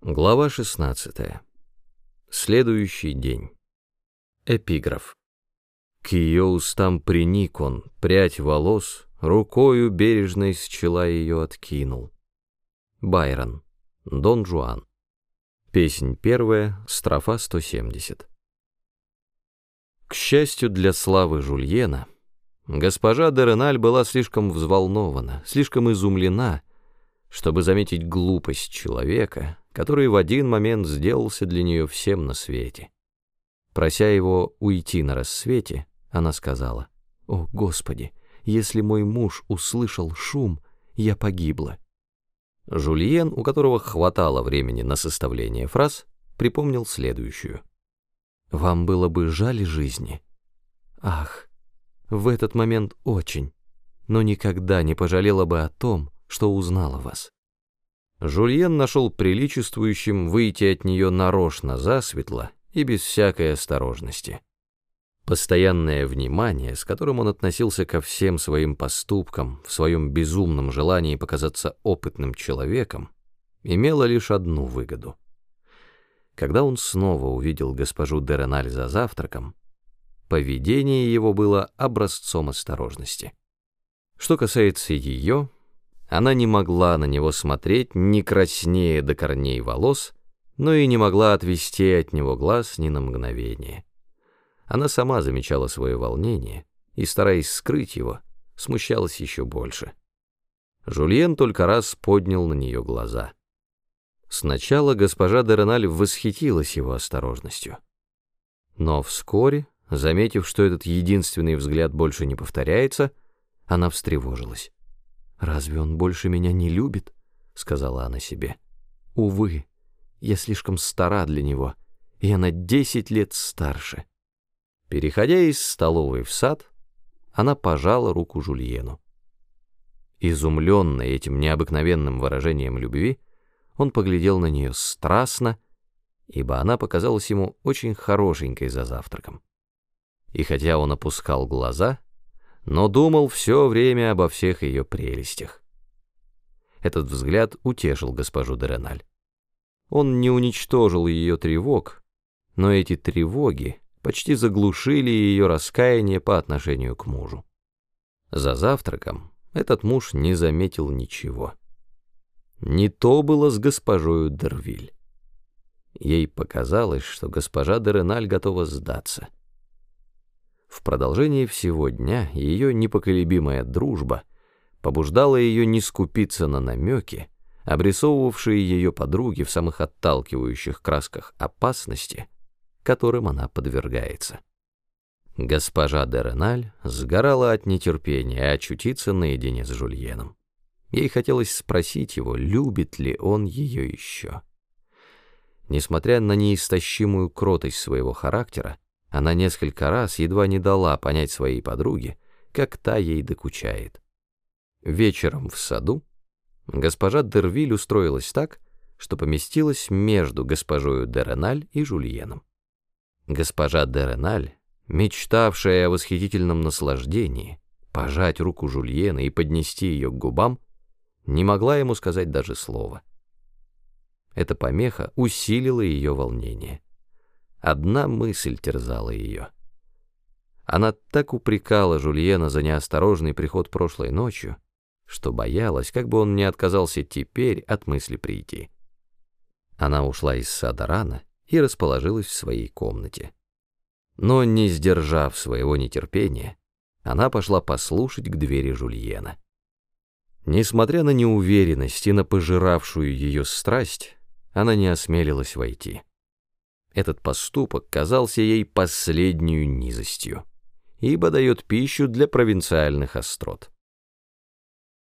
Глава 16. Следующий день. Эпиграф. К ее устам приник он, прядь волос, рукою бережной с чела ее откинул. Байрон. Дон Жуан. Песнь первая, строфа 170. К счастью для славы Жульена, госпожа Дереналь была слишком взволнована, слишком изумлена, чтобы заметить глупость человека, который в один момент сделался для нее всем на свете. Прося его уйти на рассвете, она сказала, «О, Господи, если мой муж услышал шум, я погибла». Жульен, у которого хватало времени на составление фраз, припомнил следующую. «Вам было бы жаль жизни?» «Ах, в этот момент очень, но никогда не пожалела бы о том, что узнала вас». Жульен нашел приличествующим выйти от нее нарочно засветло и без всякой осторожности. Постоянное внимание, с которым он относился ко всем своим поступкам, в своем безумном желании показаться опытным человеком, имело лишь одну выгоду. Когда он снова увидел госпожу Дереналь за завтраком, поведение его было образцом осторожности. Что касается ее, она не могла на него смотреть не краснее до корней волос, но и не могла отвести от него глаз ни на мгновение. Она сама замечала свое волнение и, стараясь скрыть его, смущалась еще больше. Жульен только раз поднял на нее глаза. Сначала госпожа Дереналь восхитилась его осторожностью. Но вскоре, заметив, что этот единственный взгляд больше не повторяется, она встревожилась. «Разве он больше меня не любит?» — сказала она себе. «Увы, я слишком стара для него, я на десять лет старше». Переходя из столовой в сад, она пожала руку Жульену. Изумленный этим необыкновенным выражением любви, он поглядел на нее страстно, ибо она показалась ему очень хорошенькой за завтраком. И хотя он опускал глаза, но думал все время обо всех ее прелестях. Этот взгляд утешил госпожу Дереналь. Он не уничтожил ее тревог, но эти тревоги почти заглушили ее раскаяние по отношению к мужу. За завтраком этот муж не заметил ничего. Не то было с госпожою Дервиль. Ей показалось, что госпожа Дереналь готова сдаться — в продолжении всего дня ее непоколебимая дружба побуждала ее не скупиться на намеки, обрисовывавшие ее подруги в самых отталкивающих красках опасности, которым она подвергается. Госпожа Дереналь сгорала от нетерпения очутиться наедине с Жульеном. Ей хотелось спросить его, любит ли он ее еще. Несмотря на неистощимую кротость своего характера, она несколько раз едва не дала понять своей подруге, как та ей докучает. Вечером в саду госпожа Дервиль устроилась так, что поместилась между госпожою Дереналь и Жульеном. Госпожа Дереналь, мечтавшая о восхитительном наслаждении, пожать руку Жульена и поднести ее к губам, не могла ему сказать даже слова. Эта помеха усилила ее волнение. Одна мысль терзала ее. Она так упрекала Жульена за неосторожный приход прошлой ночью, что боялась, как бы он не отказался теперь от мысли прийти. Она ушла из сада рано и расположилась в своей комнате. Но, не сдержав своего нетерпения, она пошла послушать к двери Жульена. Несмотря на неуверенность и на пожиравшую ее страсть, она не осмелилась войти. Этот поступок казался ей последнюю низостью, ибо дает пищу для провинциальных острот.